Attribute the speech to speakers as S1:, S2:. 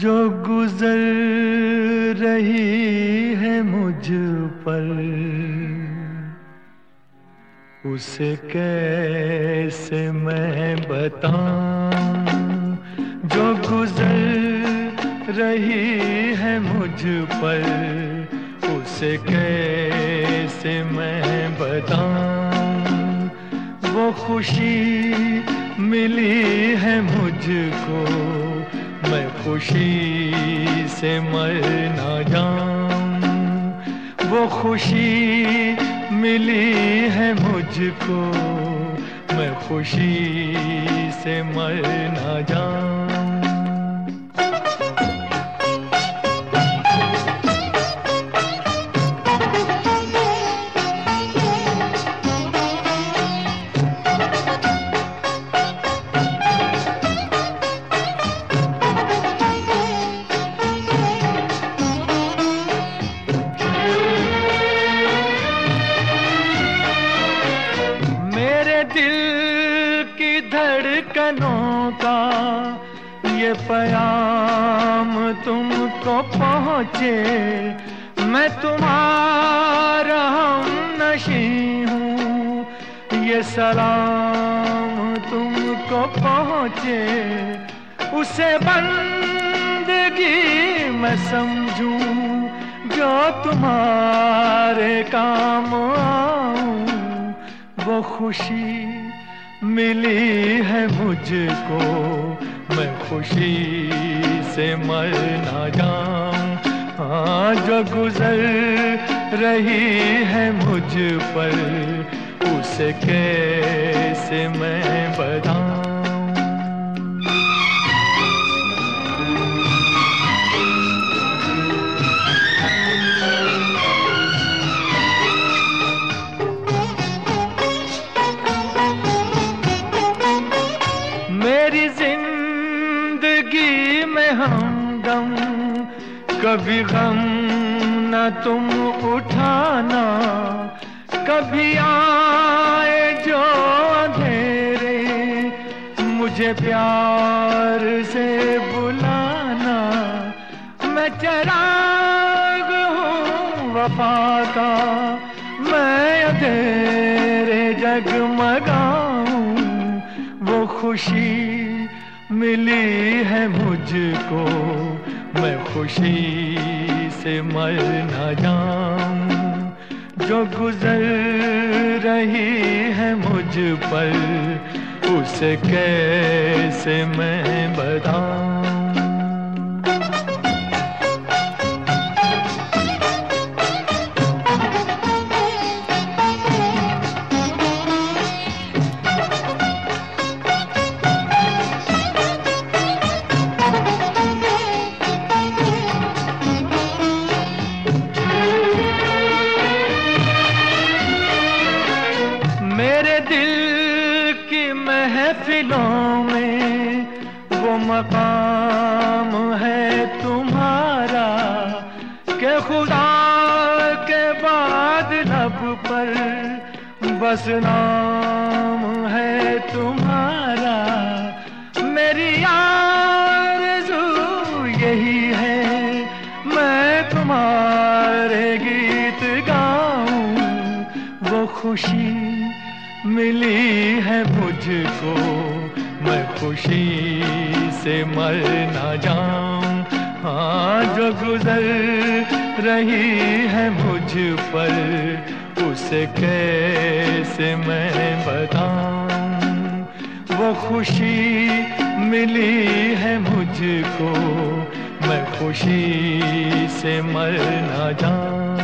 S1: जो गुजर रही है मुझ पर, उसे कैसे मैं बताऊँ? जो गुजर रही है मुझ पर, उसे कैसे मैं बताऊँ? वो खुशी मिली है मुझको मैं खुशी से मर ना जाऊँ। वो खुशी मिली है मुझको। मैं खुशी से मर ना जाऊँ। धड़कनों का ये पयाम तुमको पहुँचे। मैं तुम्हारा नशी हूँ। ये सलाम तुमको पहुँचे। उसे बंदगी मैं समझूं, जो तुम्हारे काम खुशी मिली है मुझको। मैं खुशी से मर ना जाऊँ। हाँ जो गुजर रही है मुझ पर, उसे कैसे मैं बताऊँ हमदम कभी गम न तुम उठाना, कभी आए जो अंधेरे, मुझे प्यार से बुलाना। मैं चराग हूँ वफा का, मैं अंधेरे जगमगाऊं, वो खुशी मिली है मुझको। मैं खुशी से मर न जाऊँ। जो गुजर रही है मुझ पर, उसे कैसे मैं बताऊँ महफिलों में वो मकाम है तुम्हारा, के खुदा के बाद लब पर बस नाम है तुम्हारा। मेरी आरज़ू यही है, मैं तुम्हारे गीत गाऊं। वो खुशी मिली है मुझको। खुशी से मर ना जाऊँ। हाँ जो गुजर रही है मुझ पर, उसे कैसे मैं बताऊँ? वो खुशी मिली है मुझको, मैं खुशी से मर ना जाऊँ।